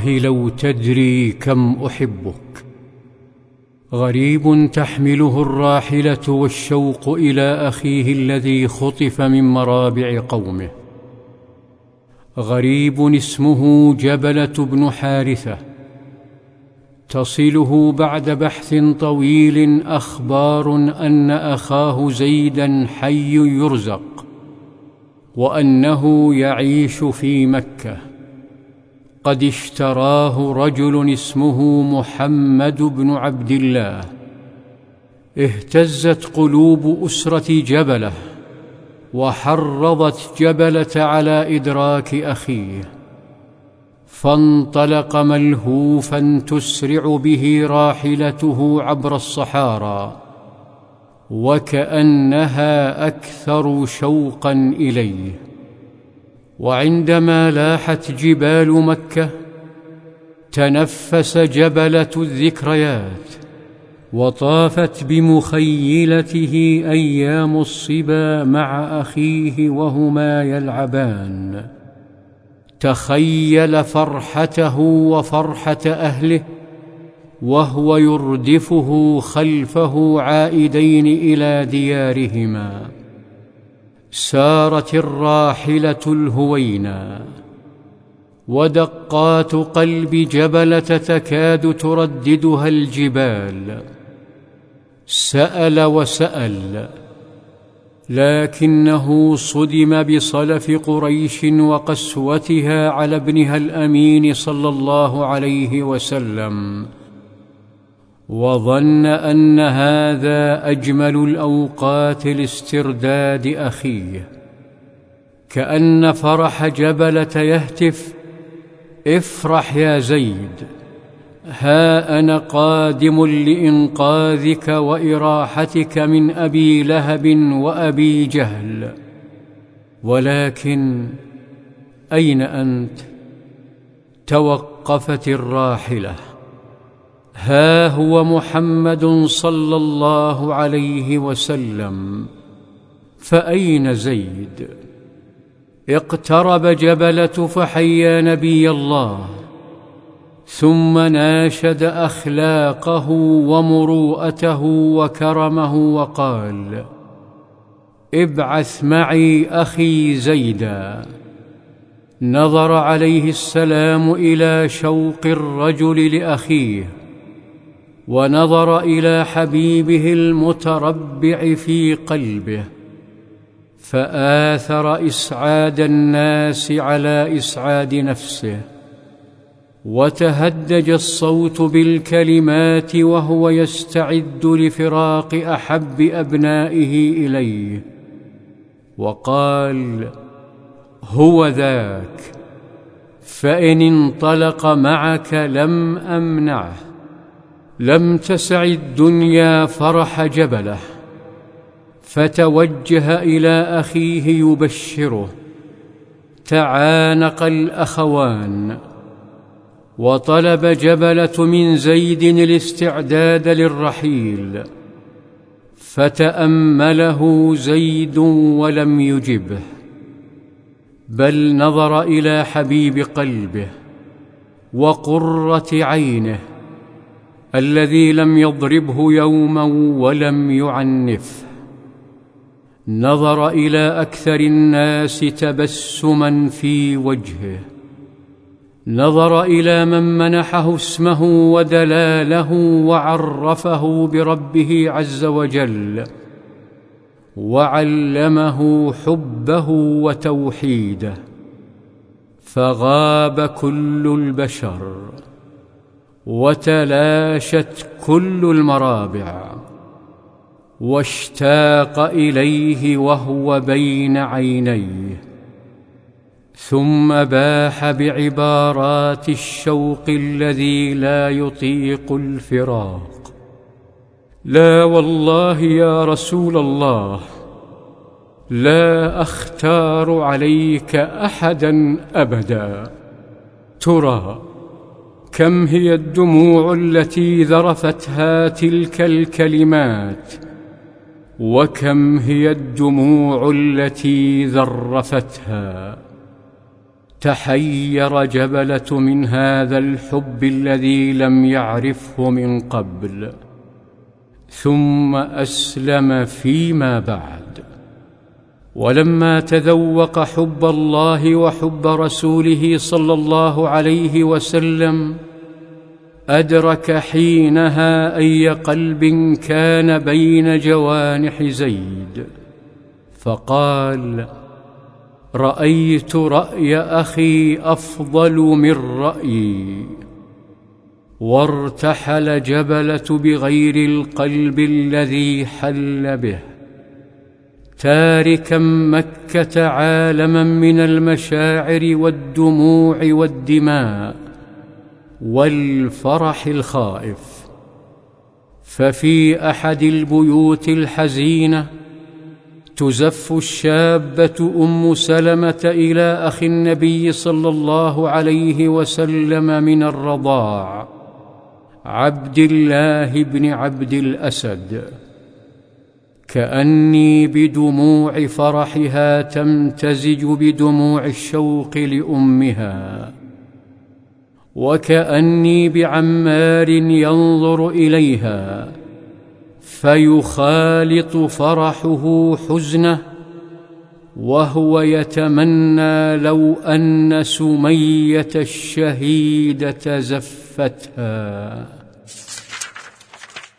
والله لو تدري كم أحبك. غريب تحمله الراحلة والشوق إلى أخيه الذي خطف من مرابع قومه. غريب اسمه جبلة بن حارثة. تصله بعد بحث طويل أخبار أن أخاه زيدا حي يرزق وأنه يعيش في مكة. قد اشتراه رجل اسمه محمد بن عبد الله. اهتزت قلوب أسرة جبله وحرضت جبلة على إدراك أخيه. فانطلق ملهوفا تسرع به راحلته عبر الصحارى وكأنها أكثر شوقا إليه. وعندما لاحت جبال مكة تنفس جبلة الذكريات وطافت بمخيلته أيام الصبا مع أخيه وهما يلعبان. تخيل فرحته وفرحة أهله وهو يردفه خلفه عائدين إلى ديارهما. سارت الراحلة الهوينا ودقات قلب جبله تكاد ترددها الجبال. سأل وسأل لكنه صدم بصلف قريش وقسوتها على ابنها الأمين صلى الله عليه وسلم. وظن أن هذا أجمل الأوقات لاسترداد أخيه. كأن فرح جبله يهتف افرح يا زيد ها أنا قادم لإنقاذك وإراحتك من أبي لهب وأبي جهل. ولكن أين أنت؟ توقفت الراحلة. ها هو محمد صلى الله عليه وسلم. فأين زيد؟ اقترب جبلة فحيا نبي الله ثم ناشد أخلاقه ومروءته وكرمه وقال ابعث معي أخي زيدا. نظر عليه السلام إلى شوق الرجل لأخيه. ونظر إلى حبيبه المتربع في قلبه فآثر إسعاد الناس على إسعاد نفسه وتهدج الصوت بالكلمات وهو يستعد لفراق أحب أبنائه إليه وقال هو ذاك فإن انطلق معك لم أمنعه. لم تسع الدنيا فرح جبله فتوجه إلى أخيه يبشره تعانق الأخوان وطلب جبلة من زيد الاستعداد للرحيل فتأمله زيد ولم يجبه بل نظر إلى حبيب قلبه وقرة عينه الذي لم يضربه يوما ولم يعنفه نظر إلى أكثر الناس تبسما في وجهه. نظر إلى من منحه اسمه ودلاله وعرفه بربه عز وجل. وعلمه حبه وتوحيده. فغاب كل البشر. وتلاشت كل المرابع واشتاق إليه وهو بين عينيه ثم باح بعبارات الشوق الذي لا يطيق الفراق. لا والله يا رسول الله لا أختار عليك أحدا أبدا ترى كم هي الدموع التي ذرفتها تلك الكلمات؟ وكم هي الدموع التي ذرفتها؟ تحير جبلة من هذا الحب الذي لم يعرفه من قبل ثم أسلم فيما بعد. ولما تذوق حب الله وحب رسوله صلى الله عليه وسلم أدرك حينها أي قلب كان بين جوانح زيد فقال رأيت رأي أخي أفضل من رأيي وارتحل جبلة بغير القلب الذي حل به تاركا مكة عالما من المشاعر والدموع والدماء. والفرح الخائف. ففي أحد البيوت الحزينة تزف الشابة أم سلمة إلى أخي النبي صلى الله عليه وسلم من الرضاع عبد الله بن عبد الأسد. كأني بدموع فرحها تمتزج بدموع الشوق لأمها. وكأني بعمار ينظر إليها فيخالط فرحه حزنه وهو يتمنى لو أن سمية الشهيدة زفتها.